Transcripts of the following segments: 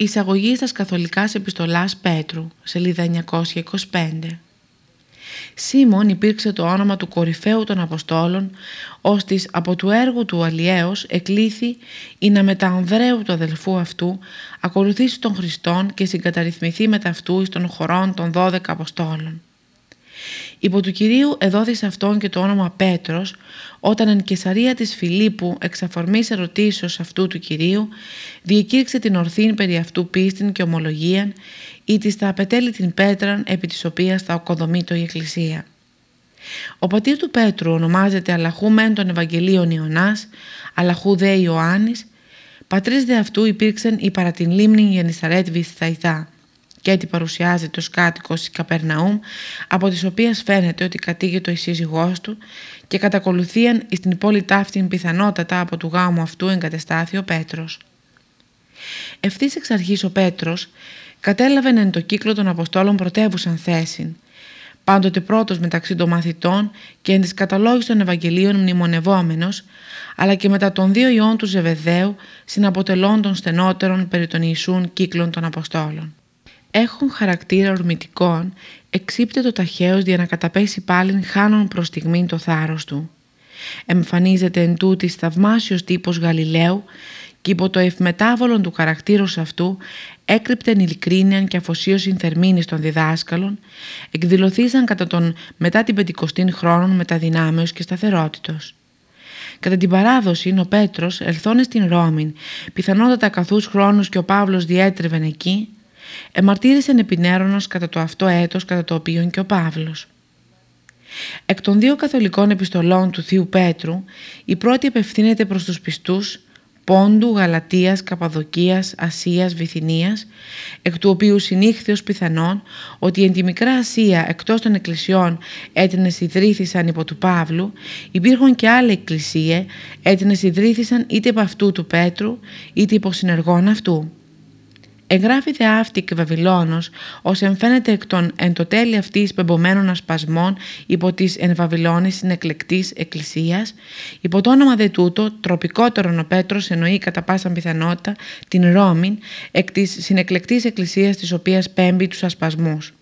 Εισαγωγή στα καθολικά επιστολάς Πέτρου, σελίδα 925. Σίμων υπήρξε το όνομα του κορυφαίου των Αποστόλων, ώστις από του έργου του Αλιέως εκλήθη ή να μετά Ανδρέου του αδελφού αυτού ακολουθήσει τον Χριστόν και συγκαταρρυθμηθεί με αυτού εις των χωρών των 12 Αποστόλων. Υπό του Κυρίου εδόθησε αυτόν και το όνομα Πέτρος, όταν εν Κεσαρία της Φιλίππου εξ αφορμής ερωτήσεως αυτού του Κυρίου, διεκήρυξε την ορθήν περί αυτού πίστην και ομολογίαν, ή της θα απετέλει την πέτραν επί της οποίας θα οκοδομεί η Εκκλησία. Ο πατήρ του Πέτρου ονομάζεται Αλαχού μεν των Ευαγγελίων Ιωνάς, Αλαχού δε Ιωάννης, πατρίς δε αυτού υπήρξαν η παρά την λίμνη Γενισαρέτ Βυθαϊθά και έτσι παρουσιάζεται ως κάτοικος της Καπερναούμ, από τις οποίες φαίνεται ότι κατήγεται ο σύζυγός του και κατακολουθίαν στην πόλη ταύτην πιθανότατα από του γάμου αυτού εγκατεστάθη ο Πέτρος. Ευθύς εξ αρχής ο Πέτρος κατέλαβε εν το κύκλο των Αποστόλων πρωτεύουσαν θέση, πάντοτε πρώτος μεταξύ των μαθητών και εν της καταλόγης των Ευαγγελίων μνημονευόμενος, αλλά και μετά των δύο ιών του Ζεβεδαίου συναποτελών των στενότερων περί των Ιησούν κύκλων των Αποστόλων έχουν χαρακτήρα ορμητικών, εξύπτε το ταχαίως για να καταπέσει πάλιν χάνον προς στιγμήν το θάρρος του. Εμφανίζεται εν τούτης θαυμάσιος τύπος Γαλιλαίου και υπό το ευμετάβολον του χαρακτήρος αυτού έκρυπτεν ειλικρίνιαν και αφοσίωση θερμήνης των διδάσκαλων, εκδηλωθήσαν κατά τον μετά την πεντηκοστήν χρόνων μεταδυνάμεως και σταθερότητος. Κατά την παράδοση, ο Πέτρος, ελθόνες στην Ρώμη, πιθανότατα καθούς χρόνους και ο Παύλος διέτρεβεν εκεί, εμαρτύρησε επινέρωνος κατά το αυτό έτος κατά το οποίο και ο Παύλος. Εκ των δύο καθολικών επιστολών του Θείου Πέτρου, η πρώτη απευθύνεται προς τους πιστούς Πόντου, Γαλατίας, Καπαδοκίας, Ασίας, Βυθινίας, εκ του οποίου συνήχθη ως πιθανόν ότι εν τη Μικρά Ασία εκτός των εκκλησιών έτεινες ιδρύθησαν υπό του Παύλου, υπήρχαν και άλλα εκκλησία έτεινες ιδρύθησαν είτε από αυτού του Πέτρου είτε υπό συνεργών αυτού. Εγγράφει δε αυτή και Βαβυλώνος, ως εμφαίνεται εκ των εν το τέλει αυτής πεμπομένων ασπασμών υπό της εν Βαβυλώνης συνεκλεκτής εκκλησίας, υπό το όνομα δε τούτο, τροπικότερον ο Πέτρος εννοεί κατά πάσα πιθανότητα την Ρώμην εκ της συνεκλεκτής εκκλησίας της οποίας πέμπει τους ασπασμούς.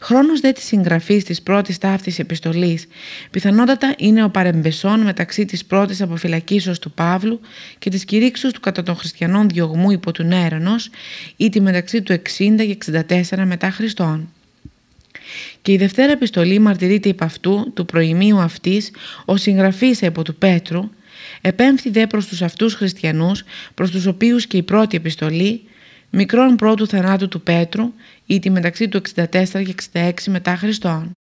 Χρόνος δε της συγγραφής της πρώτης ταύτης επιστολής πιθανότατα είναι ο παρεμπεσόν μεταξύ της πρώτης αποφυλακίσεως του Παύλου και της κηρύξεως του κατά των χριστιανών διωγμού υπό του Νέρονος ή τη μεταξύ του 60 και 64 μετά Χριστόν. Και η Δευτέρα επιστολή μαρτυρείται υπ' αυτού του προημίου αυτής ο συγγραφής από του Πέτρου επέμφθη δε προς τους αυτούς χριστιανούς προς τους οποίους και η πρώτη επιστολή μικρόν πρώτου θανάτου του Πέτρου ή τη μεταξύ του 64 και 66 μετά Χριστόν.